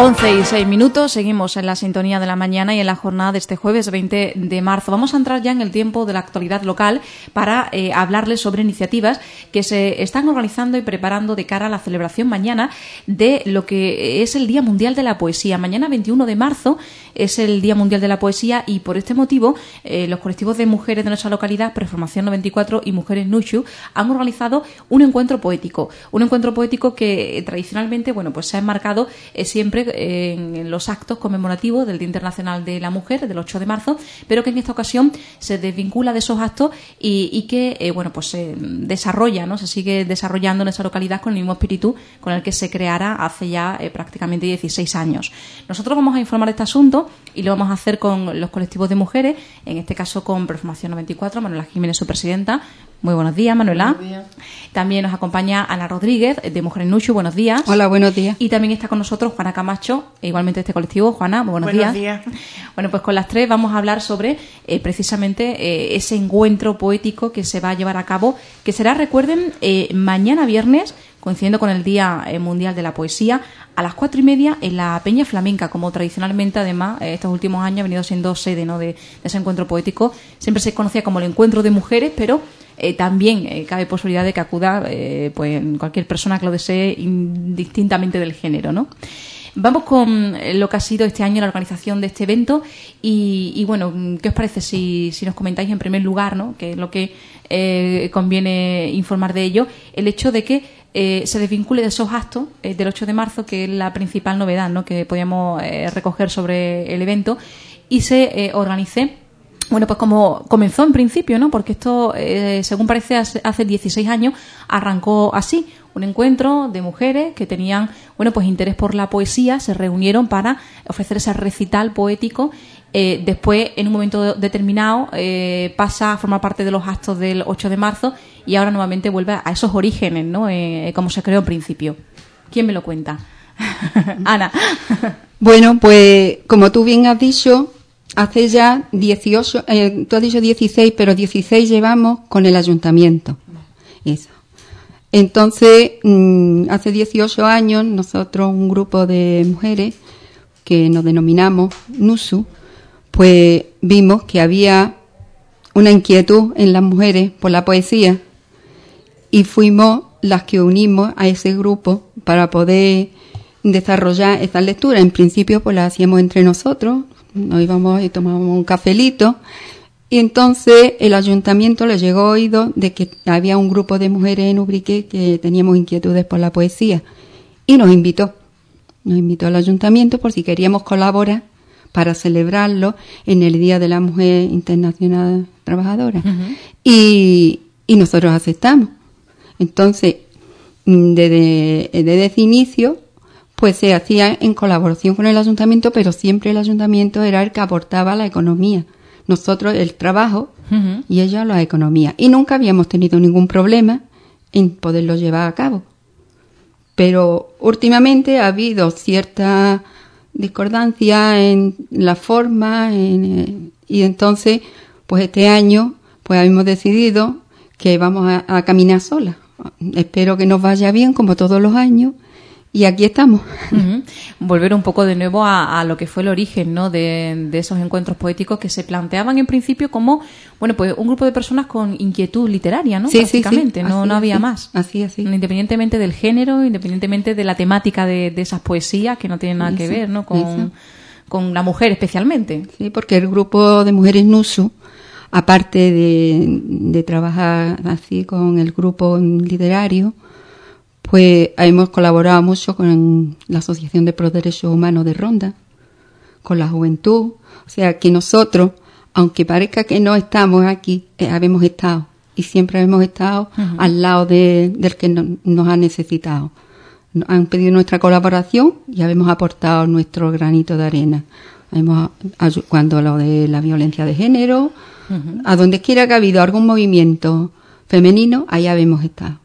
11 y 6 minutos, seguimos en la sintonía de la mañana y en la jornada de este jueves 20 de marzo. Vamos a entrar ya en el tiempo de la actualidad local para eh, hablarles sobre iniciativas que se están organizando y preparando de cara a la celebración mañana de lo que es el Día Mundial de la Poesía. Mañana 21 de marzo es el Día Mundial de la Poesía y por este motivo eh, los colectivos de mujeres de nuestra localidad, Preformación 94 y Mujeres Nushu, han organizado un encuentro poético. Un encuentro poético que eh, tradicionalmente bueno, pues se ha enmarcado siempre en los actos conmemorativos del Día Internacional de la Mujer, del 8 de marzo, pero que en esta ocasión se desvincula de esos actos y, que, eh, bueno, pues se desarrolla, ¿no? Se sigue desarrollando en esa localidad con el mismo espíritu con el que se creara hace ya eh, prácticamente 16 años. Nosotros vamos a informar de este asunto y lo vamos a hacer con los colectivos de mujeres, en este caso con Performación 94, Manuela Jiménez, su presidenta, muy buenos días, Manuela. Buenos días. También nos acompaña Ana Rodríguez, de Mujeres Nucho. Buenos días. Hola, buenos días. Y también está con nosotros Juana Camacho, igualmente de este colectivo. Juana, buenos, buenos días. Bueno, pues con las tres vamos a hablar sobre eh, precisamente eh, ese encuentro poético que se va a llevar a cabo, que será, recuerden, eh, mañana viernes, coincidiendo con el Día Mundial de la Poesía, a las cuatro y media en la Peña Flamenca, como tradicionalmente, además, estos últimos años ha venido siendo sede ¿no? de, de ese encuentro poético. Siempre se conocía como el encuentro de mujeres, pero eh, también eh, cabe posibilidad de que acuda eh, pues cualquier persona que lo desee indistintamente del género, ¿no? Vamos con lo que ha sido este año la organización de este evento y, bueno, ¿qué os parece si, si, nos comentáis en primer lugar, ¿no? que es lo que conviene informar de ello, el hecho de que se desvincule de esos actos del 8 de marzo, que es la principal novedad ¿no? que podíamos recoger sobre el evento, y se organice bueno, pues como comenzó en principio, ¿no? Porque esto, eh, según parece, hace 16 años arrancó así. Un encuentro de mujeres que tenían, bueno, pues interés por la poesía, se reunieron para ofrecer ese recital poético. Eh, después, en un momento determinado, eh, pasa a formar parte de los actos del 8 de marzo y ahora nuevamente vuelve a esos orígenes, ¿no? como se creó en principio. ¿Quién me lo cuenta? Ana. bueno, pues como tú bien has dicho, hace ya 18, eh, tú has dicho 16, pero 16 llevamos con el ayuntamiento. Eso. Entonces, mm, hace 18 años, nosotros, un grupo de mujeres que nos denominamos NUSU, pues vimos que había una inquietud en las mujeres por la poesía y fuimos las que unimos a ese grupo para poder desarrollar esta lectura. En principio, pues la hacíamos entre nosotros, nos íbamos y tomábamos un cafelito. Y entonces el ayuntamiento le llegó oído de que había un grupo de mujeres en Ubrique que teníamos inquietudes por la poesía y nos invitó. Nos invitó al ayuntamiento por si queríamos colaborar para celebrarlo en el Día de la Mujer Internacional Trabajadora. y, y nosotros aceptamos. Entonces, desde, desde ese inicio pues se hacía en colaboración con el ayuntamiento, pero siempre el ayuntamiento era el que aportaba la economía. Nosotros el trabajo y ellos la economía. Y nunca habíamos tenido ningún problema en poderlo llevar a cabo. Pero últimamente ha habido cierta discordancia en la forma eh, y entonces, pues este año, pues hemos decidido que vamos a, a caminar sola. Espero que nos vaya bien como todos los años y aquí estamos. Volver un poco de nuevo a, lo que fue el origen ¿no? de, esos encuentros poéticos que se planteaban en principio como bueno pues un grupo de personas con inquietud literaria, ¿no? Sí, Prácticamente, no, no había más. Así, así. Independientemente del género, independientemente de la temática de, esas poesías que no tienen nada que ver ¿no? con, con la mujer especialmente. Sí, porque el grupo de mujeres NUSU aparte de, de trabajar así con el grupo literario, pues hemos colaborado mucho con la Asociación de Pro Derechos Humanos de Ronda, con la juventud, o sea que nosotros, aunque parezca que no estamos aquí, eh, habemos estado y siempre hemos estado al lado de, del que nos ha necesitado. Han pedido nuestra colaboración y habemos aportado nuestro granito de arena. Hemos, cuando lo de la violencia de género, a donde quiera que ha habido algún movimiento femenino, allá habemos estado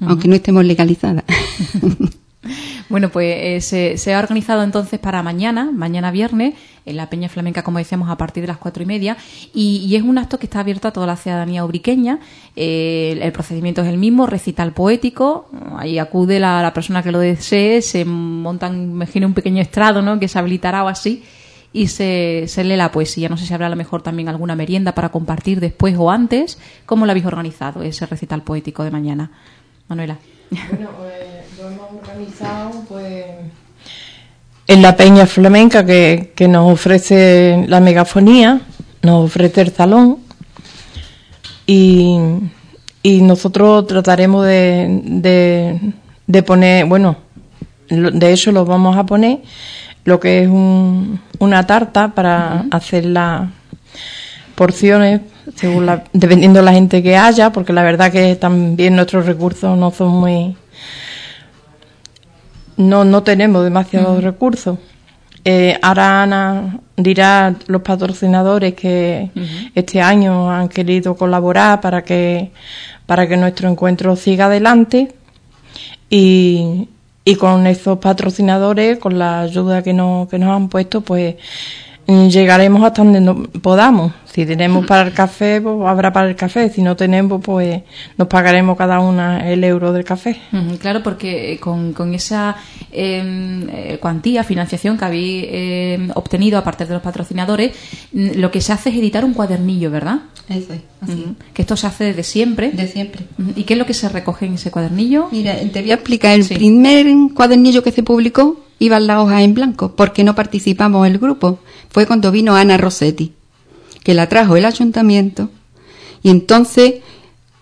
aunque no estemos legalizadas. Bueno, pues eh, se, ha organizado entonces para mañana, mañana viernes, en la Peña Flamenca, como decíamos, a partir de las cuatro y media, y, es un acto que está abierto a toda la ciudadanía ubriqueña. Eh, el procedimiento es el mismo, recital poético, ahí acude la, persona que lo desee, se montan, imagino, un pequeño estrado, ¿no?, que se habilitará o así, y se, se, lee la poesía. No sé si habrá a lo mejor también alguna merienda para compartir después o antes. ¿Cómo lo habéis organizado, ese recital poético de mañana? Manuela. Bueno, pues lo hemos organizado pues en la Peña Flamenca que, nos ofrece la megafonía, nos ofrece el salón y, y nosotros trataremos de, de, poner, bueno, de eso lo vamos a poner, lo que es un, una tarta para hacer las porciones según la, dependiendo de la gente que haya, porque la verdad que también nuestros recursos no son muy... No, no tenemos demasiados recursos. Eh, ahora Ana dirá los patrocinadores que este año han querido colaborar para que, para que nuestro encuentro siga adelante y, y con esos patrocinadores, con la ayuda que, nos, que nos han puesto, pues llegaremos hasta donde podamos. Si tenemos para el café, pues habrá para el café. Si no tenemos, pues nos pagaremos cada una el euro del café. claro, porque eh, con, con esa em, eh, cuantía, financiación que habéis em, obtenido a partir de los patrocinadores, lo que se hace es editar un cuadernillo, ¿verdad? Eso es, así. Que esto se hace desde siempre. De siempre. ¿Y qué es lo que se recoge en ese cuadernillo? Mira, te voy a explicar. El primer cuadernillo que se publicó iban las hojas en blanco, porque no participamos en el grupo. Fue cuando vino Ana Rossetti, que la trajo el ayuntamiento, y entonces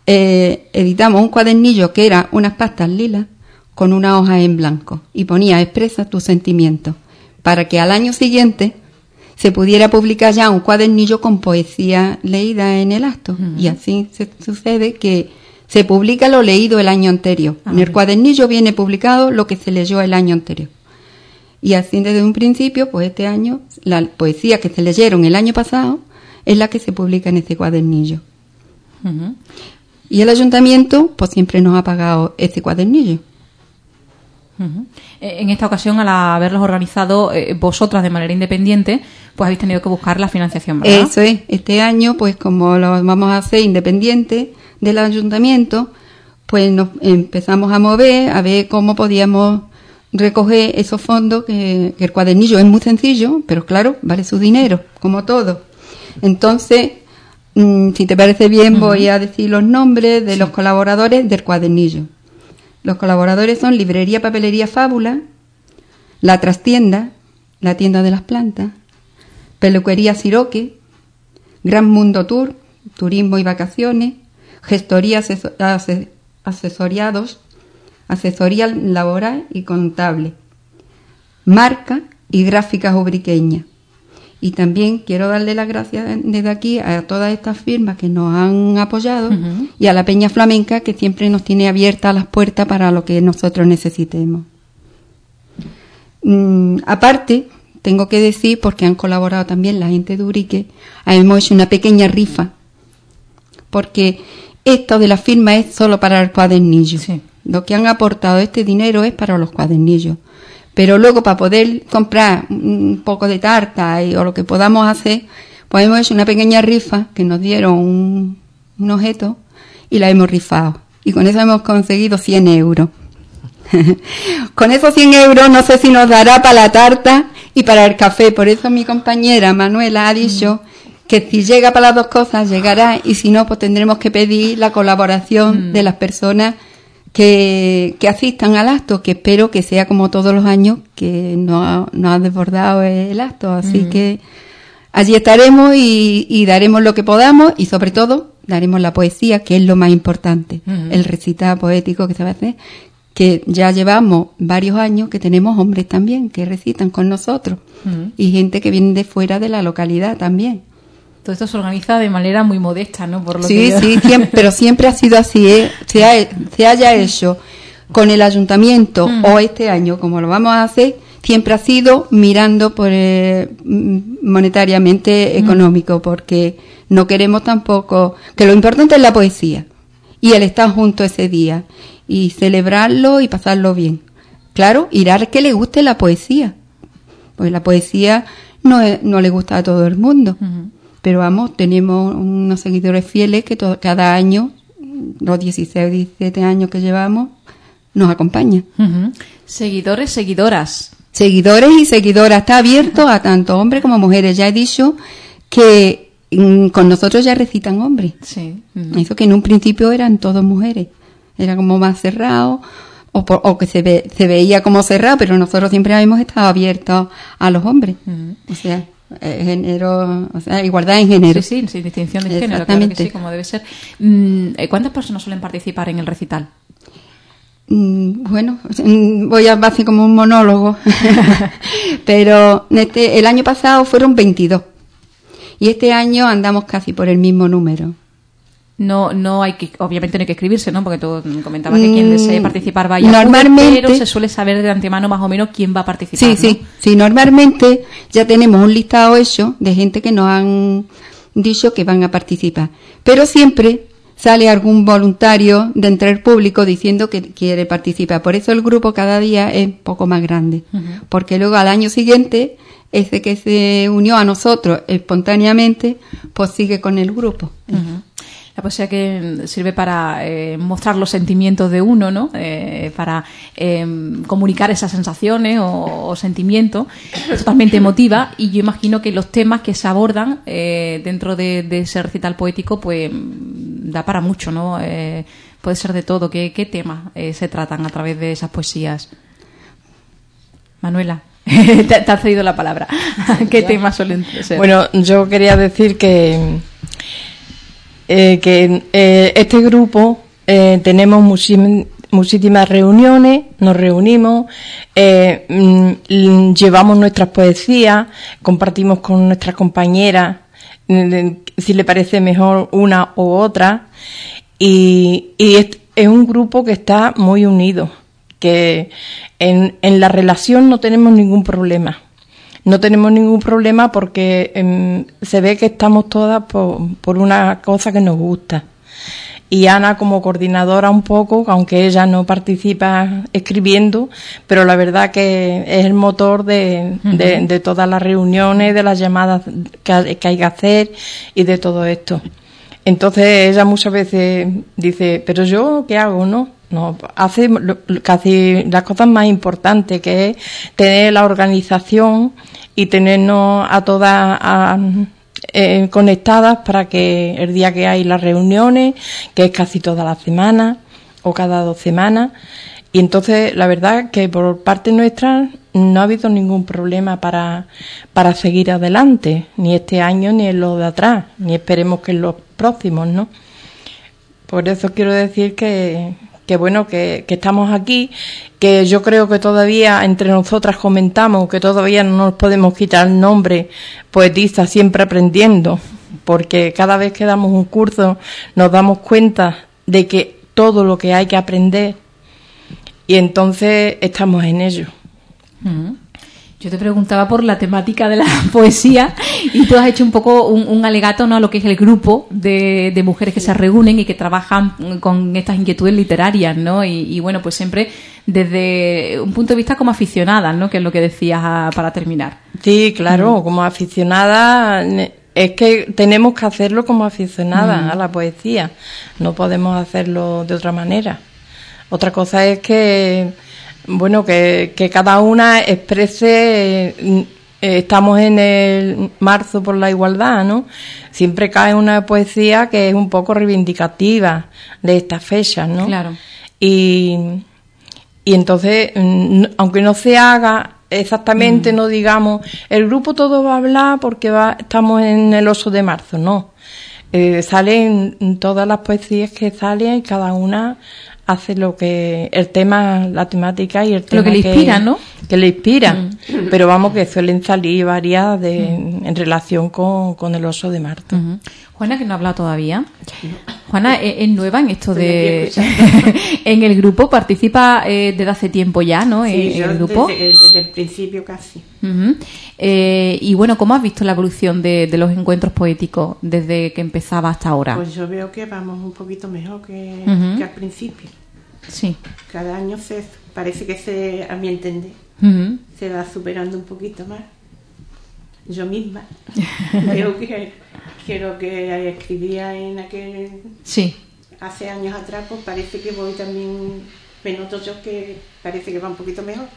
eh, editamos un cuadernillo que era unas pastas lilas con una hoja en blanco y ponía expresa tus sentimientos, para que al año siguiente se pudiera publicar ya un cuadernillo con poesía leída en el acto. Y así se sucede que se publica lo leído el año anterior. en el cuadernillo viene publicado lo que se leyó el año anterior. Y así desde un principio, pues este año, la poesía que se leyeron el año pasado es la que se publica en este cuadernillo. Y el ayuntamiento, pues siempre nos ha pagado este cuadernillo. Eh, en esta ocasión, al haberlos organizado eh, vosotras de manera independiente, pues habéis tenido que buscar la financiación, ¿verdad? Eso es. Este año, pues como lo vamos a hacer independiente del ayuntamiento, pues nos empezamos a mover a ver cómo podíamos recoger esos fondos, que, el cuadernillo es muy sencillo, pero claro, vale su dinero, como todo. Entonces, mm, si te parece bien, voy a decir los nombres de los colaboradores del cuadernillo. Los colaboradores son Librería Papelería Fábula, La Trastienda, la tienda de las plantas, Peluquería Siroque, Gran Mundo Tour, Turismo y Vacaciones, Gestoría Asesoriados, asesoría laboral y contable, marca y gráficas ubriqueñas. Y también quiero darle las gracias desde aquí a todas estas firmas que nos han apoyado y a la Peña Flamenca que siempre nos tiene abiertas las puertas para lo que nosotros necesitemos. Mm, aparte, tengo que decir, porque han colaborado también la gente de Urique, hemos hecho una pequeña rifa, porque esto de la firma es solo para el cuadernillo. Lo que han aportado este dinero es para los cuadernillos. Pero luego para poder comprar un poco de tarta y, o lo que podamos hacer, pues hemos hecho una pequeña rifa que nos dieron un, objeto y la hemos rifado. Y con eso hemos conseguido 100 euros. con esos 100 euros no sé si nos dará para la tarta y para el café. Por eso mi compañera Manuela ha dicho que si llega para las dos cosas llegará y si no pues tendremos que pedir la colaboración mm. de las personas que, asistan al acto, que espero que sea como todos los años, que no ha, no ha desbordado el acto. Así que allí estaremos y, daremos lo que podamos y sobre todo daremos la poesía, que es lo más importante, el recital poético que se va a hacer, que ya llevamos varios años que tenemos hombres también que recitan con nosotros y gente que viene de fuera de la localidad también. Todo esto se organiza de manera muy modesta, ¿no? Por lo sí, sí, pero siempre ha sido así, ¿eh? se, haya hecho con el ayuntamiento mm. o este año, como lo vamos a hacer, siempre ha sido mirando por eh, monetariamente mm. económico, porque no queremos tampoco, que lo importante es la poesía y el estar junto ese día y celebrarlo y pasarlo bien. claro, irá al que le guste la poesía. Pues la poesía no, no le gusta a todo el mundo. Pero vamos, tenemos unos seguidores fieles que cada año, los 16 o 17 años que llevamos, nos acompañan. Seguidores, seguidoras. Seguidores y seguidoras. Está abierto a tanto hombres como mujeres. Ya he dicho que mm, con nosotros ya recitan hombres. Sí. Eso que en un principio eran todos mujeres. Era como más cerrado o, que se, se veía como cerrado, pero nosotros siempre hemos estado abiertos a los hombres. O sea, eh, género, o sea, igualdad en género. Sí, sí, sin distinción de género, claro que sí, como debe ser. Mm, eh, ¿Cuántas personas suelen participar en el recital? Mm, bueno, voy a hacer como un monólogo, pero este, el año pasado fueron 22 y este año andamos casi por el mismo número no no hay que obviamente no hay que escribirse no porque tú comentabas que quien desee mm, participar vaya normalmente pero se suele saber de antemano más o menos quién va a participar sí sí sí normalmente ya tenemos un listado hecho de gente que nos han dicho que van a participar pero siempre sale algún voluntario de entre el público diciendo que quiere participar por eso el grupo cada día es un poco más grande porque luego al año siguiente ese que se unió a nosotros espontáneamente pues sigue con el grupo la poesía que sirve para eh, mostrar los sentimientos de uno, ¿no? Eh, para em, comunicar esas sensaciones o, sentimientos, es totalmente emotiva y yo imagino que los temas que se abordan eh, dentro de, ese recital poético, pues da para mucho, ¿no? puede ser de todo. ¿Qué, qué temas se tratan a través de esas poesías? Manuela. te, ha cedido la palabra. ¿Qué temas suelen ser? Bueno, yo quería decir que eh, que eh, este grupo eh, tenemos muchísimas reuniones, nos reunimos, mm, llevamos nuestras poesías, compartimos con nuestras compañeras mm, si le parece mejor una u otra y, es, un grupo que está muy unido, que en, en la relación no tenemos ningún problema no tenemos ningún problema porque em, se ve que estamos todas por, una cosa que nos gusta. Y Ana como coordinadora un poco, aunque ella no participa escribiendo, pero la verdad que es el motor de, de, todas las reuniones, de las llamadas que, que hay que hacer y de todo esto. Entonces ella muchas veces dice, pero yo, ¿qué hago? No, no, hace casi las cosas más importantes, que es tener la organización y tenernos a todas eh, conectadas para que el día que hay las reuniones, que es casi toda la semana o cada dos semanas, y entonces la verdad que por parte nuestra no ha habido ningún problema para, para seguir adelante, ni este año ni en lo de atrás, ni esperemos que en los próximos, ¿no? Por eso quiero decir que, que bueno, que, que, estamos aquí, que yo creo que todavía entre nosotras comentamos que todavía no nos podemos quitar el nombre poetista siempre aprendiendo, porque cada vez que damos un curso nos damos cuenta de que todo lo que hay que aprender y entonces estamos en ello. Yo te preguntaba por la temática de la poesía y tú has hecho un poco un, alegato ¿no? a lo que es el grupo de, mujeres que se reúnen y que trabajan con estas inquietudes literarias, ¿no? Y, bueno, pues siempre desde un punto de vista como aficionada, ¿no? Que es lo que decías ah, para terminar. Sí, claro, como aficionada es que tenemos que hacerlo como aficionada a la poesía, no podemos hacerlo de otra manera. Otra cosa es que bueno, que, que cada una exprese, eh, estamos en el marzo por la igualdad, ¿no? Siempre cae una poesía que es un poco reivindicativa de estas fechas, ¿no? Claro. Y, y entonces, aunque no se haga exactamente, mm. no digamos, el grupo todo va a hablar porque va, estamos en el oso de marzo, no. Eh, salen todas las poesías que salen y cada una hace lo que el tema, la temática y el tema lo que le inspira, ¿no? Que le inspira. Mm. Pero vamos que suelen salir varias de, en relación con, el oso de Marta. Juana, que no ha hablado todavía. Juana es, nueva en esto de en el grupo, participa eh, desde hace tiempo ya, ¿no? Sí, en el grupo. Desde, el principio casi. Eh, y bueno, ¿cómo has visto la evolución de, los encuentros poéticos desde que empezaba hasta ahora? Pues yo veo que vamos un poquito mejor que, al principio. Sí. Cada año se parece que se, a mi entender, se va superando un poquito más. Yo misma creo que quiero que escribía en aquel sí. hace años atrás, pues parece que voy también me noto yo que parece que va un poquito mejor.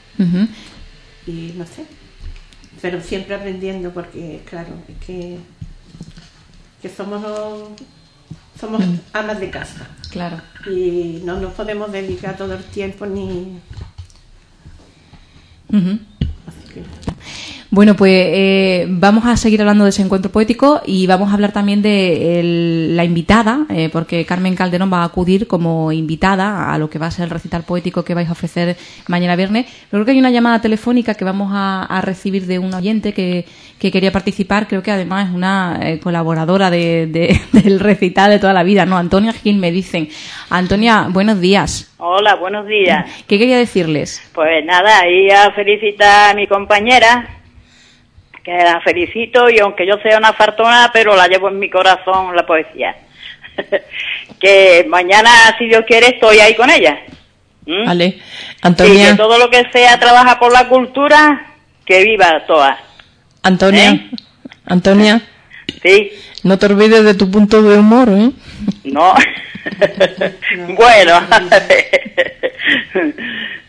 Y no sé, pero siempre aprendiendo porque claro, es que que somos somos mm. amas de casa. Claro. Y no nos podemos dedicar todo el tiempo ni. Bueno, pues eh, vamos a seguir hablando de ese encuentro poético y vamos a hablar también de la invitada, eh, porque Carmen Calderón va a acudir como invitada a lo que va a ser el recital poético que vais a ofrecer mañana viernes. Creo que hay una llamada telefónica que vamos a, recibir de un oyente que, quería participar. Creo que además es una eh, colaboradora de, del recital de toda la vida, ¿no? Antonia Gil me dicen. Antonia, buenos días. Hola, buenos días. ¿Qué quería decirles? Pues nada, y a felicitar a mi compañera que la felicito y aunque yo sea una fartona, pero la llevo en mi corazón la poesía. que mañana, si Dios quiere, estoy ahí con ella. ¿Mm? Vale, Antonia. Y que todo lo que sea trabaja por la cultura, que viva toda. Antonia, ¿Eh? Antonia. Sí. No te olvides de tu punto de humor, ¿eh? No. bueno.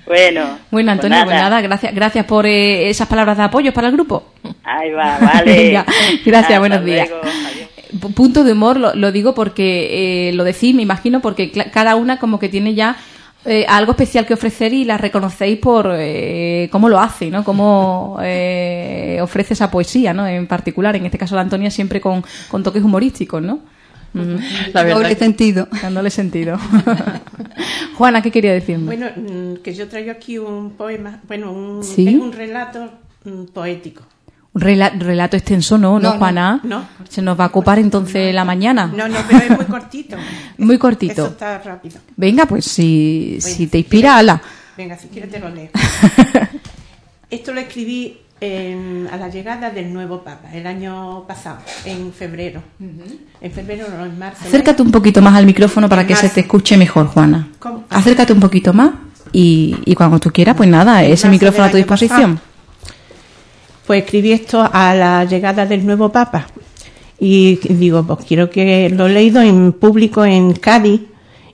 Bueno. Bueno, pues Antonio, pues nada. gracias, gracias por eh, esas palabras de apoyo para el grupo. Ahí va, vale. gracias, buenos días. Punto de humor, lo, digo porque eh, lo decís, me imagino, porque cada una como que tiene ya eh, algo especial que ofrecer y la reconocéis por cómo lo hace, ¿no? Cómo ofrece esa poesía, ¿no? En particular, en este caso la Antonia siempre con, con toques humorísticos, ¿no? La Doble sentido. Dándole sentido. Juana, ¿qué quería decirme? Bueno, mm, que yo traigo aquí un poema, bueno, un, un relato mm, poético. Relato extenso, ¿no? ¿no, Juana? No, Se nos va a ocupar entonces la mañana. No, no, pero es muy cortito. muy cortito. Eso está rápido. Venga, pues si, si te inspira, ala. Venga, si quieres te lo leo. Esto lo escribí a la llegada del nuevo Papa, el año pasado, en febrero. En febrero, no, en marzo. Acércate un poquito más al micrófono para que se te escuche mejor, Juana. Acércate un poquito más y, y cuando tú quieras, pues nada, ese micrófono a tu disposición. Pues escribí esto a la llegada del nuevo Papa. Y digo, pues quiero que lo he leído en público en Cádiz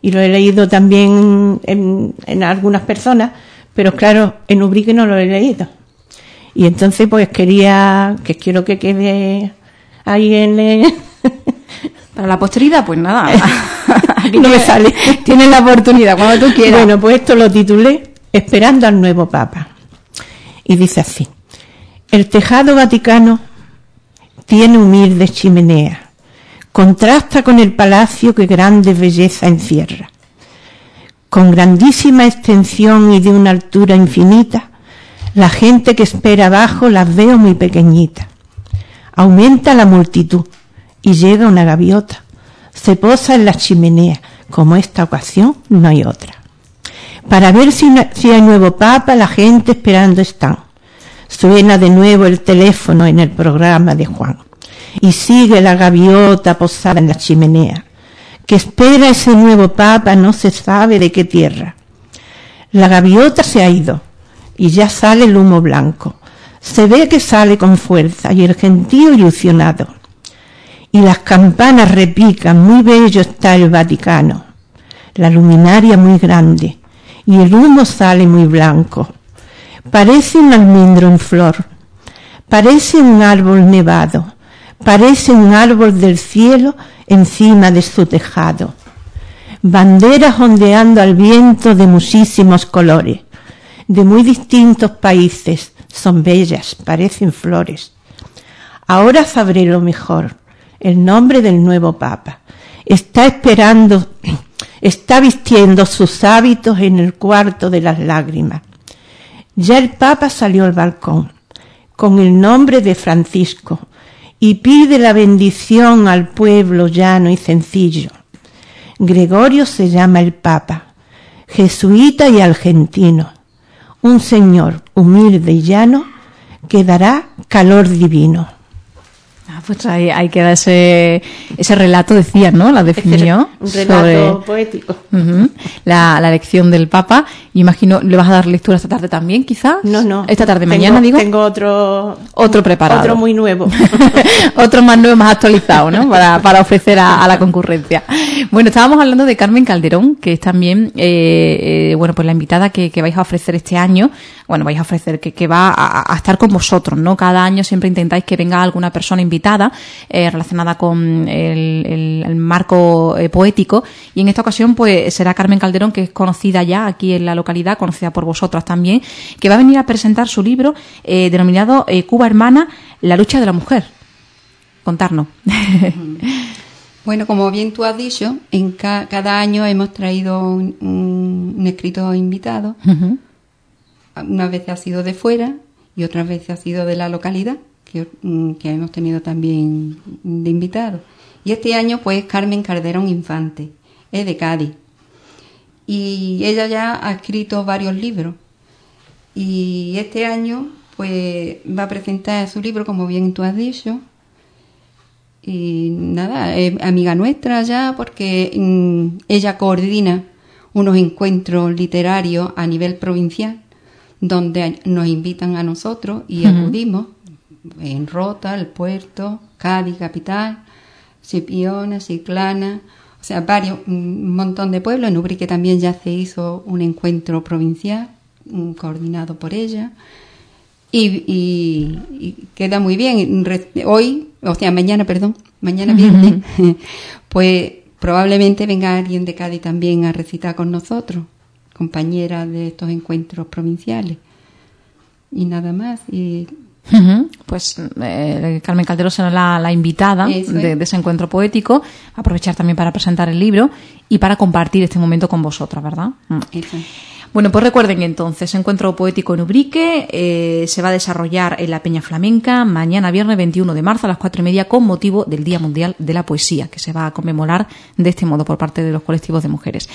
y lo he leído también en, en algunas personas, pero claro, en Ubrique no lo he leído. Y entonces pues quería, que quiero que quede ahí en... Para la posteridad, pues nada. Aquí no me sale. Tienes la oportunidad, cuando tú quieras. Bueno, pues esto lo titulé Esperando al nuevo Papa. Y dice así. El tejado vaticano tiene humilde chimenea. Contrasta con el palacio que grande belleza encierra. Con grandísima extensión y de una altura infinita, la gente que espera abajo las veo muy pequeñitas. Aumenta la multitud y llega una gaviota. Se posa en la chimenea. Como esta ocasión no hay otra. Para ver si, si hay nuevo papa, la gente esperando están. Suena de nuevo el teléfono en el programa de Juan. Y sigue la gaviota posada en la chimenea. Que espera ese nuevo papa no se sabe de qué tierra. La gaviota se ha ido y ya sale el humo blanco. Se ve que sale con fuerza y el gentío ilusionado. Y las campanas repican, muy bello está el Vaticano. La luminaria muy grande y el humo sale muy blanco. Parece un almendro en flor, parece un árbol nevado, parece un árbol del cielo encima de su tejado. Banderas ondeando al viento de muchísimos colores de muy distintos países. Son bellas, parecen flores. Ahora sabré lo mejor, el nombre del nuevo Papa. Está esperando, está vistiendo sus hábitos en el cuarto de las lágrimas. Ya el Papa salió al balcón con el nombre de Francisco y pide la bendición al pueblo llano y sencillo. Gregorio se llama el Papa, jesuita y argentino un Señor humilde y llano que dará calor divino. Ah, pues ahí, ahí, queda ese, ese relato, decía, ¿no? La definió. Un relato poético. la, la, lección del Papa. Y imagino, ¿le vas a dar lectura esta tarde también, quizás? No, no. Esta tarde, mañana, digo. Tengo otro. Otro preparado. Otro muy nuevo. otro más nuevo, más actualizado, ¿no? Para, para ofrecer a, la concurrencia. Bueno, estábamos hablando de Carmen Calderón, que es también, eh, eh, bueno, pues la invitada que, que vais a ofrecer este año bueno, vais a ofrecer, que, que va a, estar con vosotros, ¿no? Cada año siempre intentáis que venga alguna persona invitada eh, relacionada con el, marco eh, poético y en esta ocasión pues será Carmen Calderón, que es conocida ya aquí en la localidad, conocida por vosotras también, que va a venir a presentar su libro eh, denominado Cuba Hermana, la lucha de la mujer. Contarnos. Bueno, como bien tú has dicho, en cada año hemos traído un, escritor invitado una vez ha sido de fuera y otras veces ha sido de la localidad, que, mm, hemos tenido también de invitados. Y este año, pues, Carmen Calderón Infante, es de Cádiz. Y ella ya ha escrito varios libros. Y este año, pues, va a presentar su libro, como bien tú has dicho. Y nada, es amiga nuestra ya, porque mm, ella coordina unos encuentros literarios a nivel provincial donde nos invitan a nosotros y acudimos en Rota, el puerto, Cádiz, capital, Cipiona, Ciclana, o sea, varios, un montón de pueblos. En Ubrique también ya se hizo un encuentro provincial coordinado por ella. Y, queda muy bien. Hoy, o sea, mañana, perdón, mañana viernes, pues probablemente venga alguien de Cádiz también a recitar con nosotros compañera de estos encuentros provinciales. Y nada más. Y Pues eh, Carmen Calderón será la, invitada de, ese encuentro poético. Aprovechar también para presentar el libro y para compartir este momento con vosotras, ¿verdad? Mm. Bueno, pues recuerden entonces, Encuentro Poético en Ubrique eh, se va a desarrollar en la Peña Flamenca mañana viernes 21 de marzo a las cuatro y media con motivo del Día Mundial de la Poesía, que se va a conmemorar de este modo por parte de los colectivos de mujeres.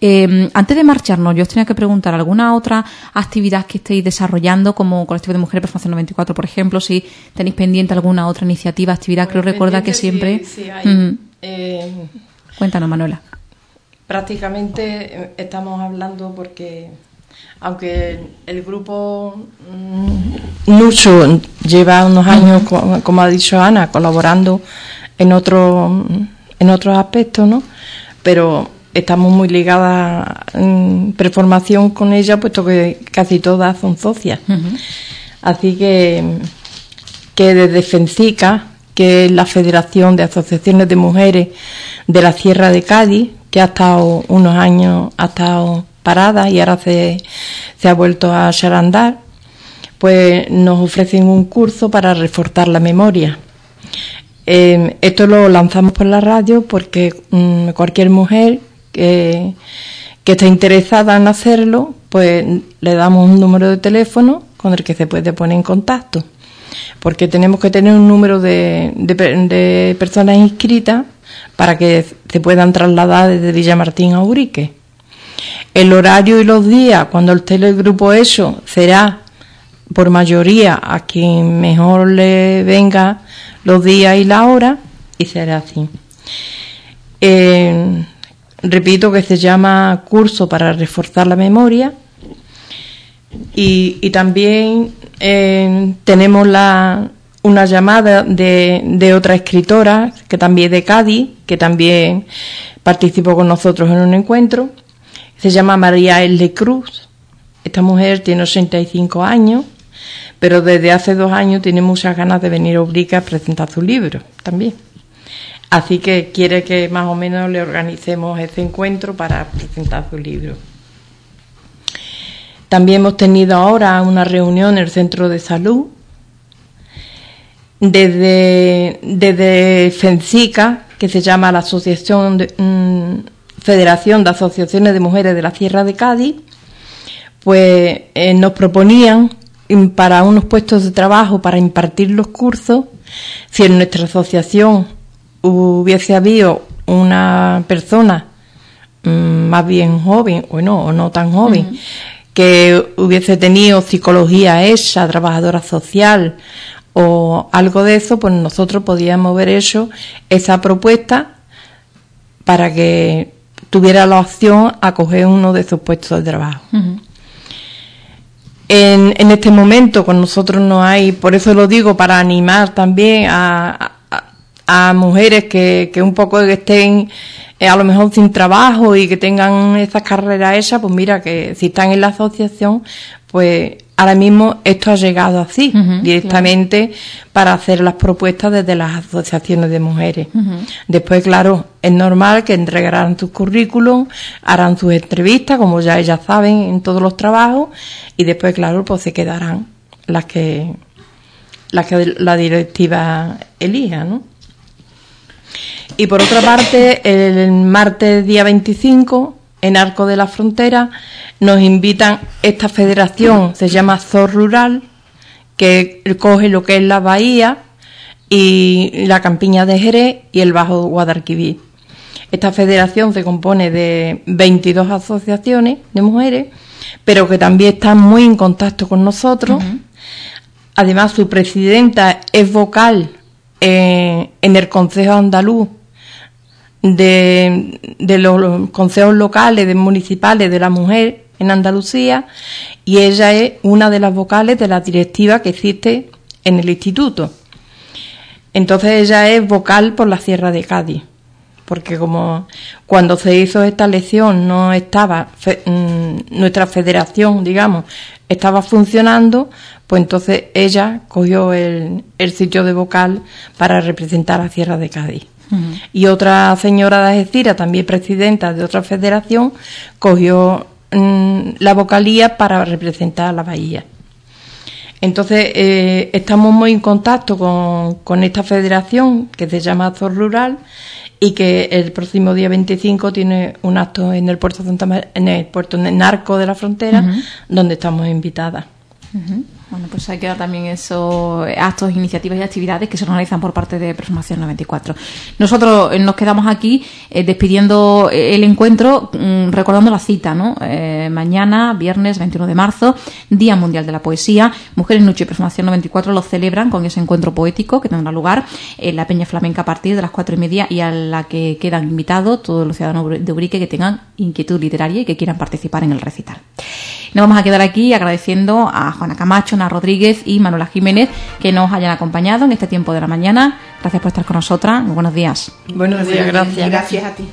Eh, antes de marcharnos, yo os tenía que preguntar alguna otra actividad que estéis desarrollando como colectivo de mujeres Performación 94, por ejemplo, si tenéis pendiente alguna otra iniciativa, actividad, creo recuerda que siempre... Eh, Cuéntanos, Manuela. Prácticamente estamos hablando porque aunque el grupo mm, lleva unos años, como ha dicho Ana, colaborando en otro, en otros aspectos, ¿no? Pero estamos muy ligadas en preformación con ella, puesto que casi todas son socias. Así que, que desde FENCICA, que es la Federación de Asociaciones de Mujeres de la Sierra de Cádiz, que ha estado unos años, ha estado parada y ahora se, se ha vuelto a echar andar, pues nos ofrecen un curso para reforzar la memoria. Em, esto lo lanzamos por la radio porque mm, cualquier mujer que, que esté interesada en hacerlo, pues le damos un número de teléfono con el que se puede poner en contacto. Porque tenemos que tener un número de, personas inscritas para que se puedan trasladar desde Villamartín a Urique. El horario y los días, cuando el telegrupo eso, será por mayoría a quien mejor le venga los días y la hora, y será así. Eh, repito que se llama curso para reforzar la memoria y, también eh, tenemos la, una llamada de, de otra escritora, que también de Cádiz, que también participó con nosotros en un encuentro. Se llama María L. Cruz. Esta mujer tiene 85 años, pero desde hace dos años tiene muchas ganas de venir a Ubrica a presentar su libro también. Así que quiere que más o menos le organicemos ese encuentro para presentar su libro. También hemos tenido ahora una reunión en el centro de salud desde, desde FENCICA, que se llama la Asociación de, mm, Federación de Asociaciones de Mujeres de la Sierra de Cádiz, pues eh, nos proponían para unos puestos de trabajo para impartir los cursos, si en nuestra asociación hubiese habido una persona mm, más bien joven o no, o no tan joven, que hubiese tenido psicología esa, trabajadora social o algo de eso, pues nosotros podíamos ver eso, esa propuesta para que tuviera la opción a coger uno de esos puestos de trabajo. en, en, este momento con nosotros no hay, por eso lo digo, para animar también a, a, mujeres que, que un poco estén eh, a lo mejor sin trabajo y que tengan esas carreras esas, pues mira que si están en la asociación, pues ahora mismo esto ha llegado así, directamente para hacer las propuestas desde las asociaciones de mujeres. Después, claro, es normal que entregarán sus currículum, harán sus entrevistas, como ya ellas saben, en todos los trabajos, y después, claro, pues se quedarán las que, las que la directiva elija, ¿no? Y por otra parte, el martes día 25, en Arco de la Frontera, nos invitan esta federación, se llama ZOR Rural, que coge lo que es la bahía y la campiña de Jerez y el Bajo Guadalquivir. Esta federación se compone de 22 asociaciones de mujeres, pero que también están muy en contacto con nosotros. Además, su presidenta es vocal eh, en el Consejo Andaluz de, de los consejos locales, de municipales de la mujer en Andalucía y ella es una de las vocales de la directiva que existe en el instituto. Entonces ella es vocal por la Sierra de Cádiz, porque como cuando se hizo esta elección no estaba mm, nuestra federación, digamos, estaba funcionando, pues entonces ella cogió el, el sitio de vocal para representar a Sierra de Cádiz. Y otra señora de Algeciras, también presidenta de otra federación, cogió mm, la vocalía para representar a la bahía. Entonces, eh, estamos muy en contacto con, con, esta federación que se llama Azor Rural y que el próximo día 25 tiene un acto en el puerto Santa en el puerto Narco de la Frontera, donde estamos invitadas. Bueno, pues hay que dar también esos actos, iniciativas y actividades que se realizan por parte de Transformación 94. Nosotros eh, nos quedamos aquí eh, despidiendo eh, el encuentro, mm, recordando la cita, ¿no? mañana, viernes 21 de marzo, Día Mundial de la Poesía. Mujeres Nucho y Transformación 94 lo celebran con ese encuentro poético que tendrá lugar en la Peña Flamenca a partir de las cuatro y media y a la que quedan invitados todos los ciudadanos de Ubrique que tengan inquietud literaria y que quieran participar en el recital. Nos vamos a quedar aquí agradeciendo a Juana Camacho, Ana Rodríguez y Manuela Jiménez que nos hayan acompañado en este tiempo de la mañana. Gracias por estar con nosotras. Muy buenos días. Buenos días, gracias. Gracias a ti.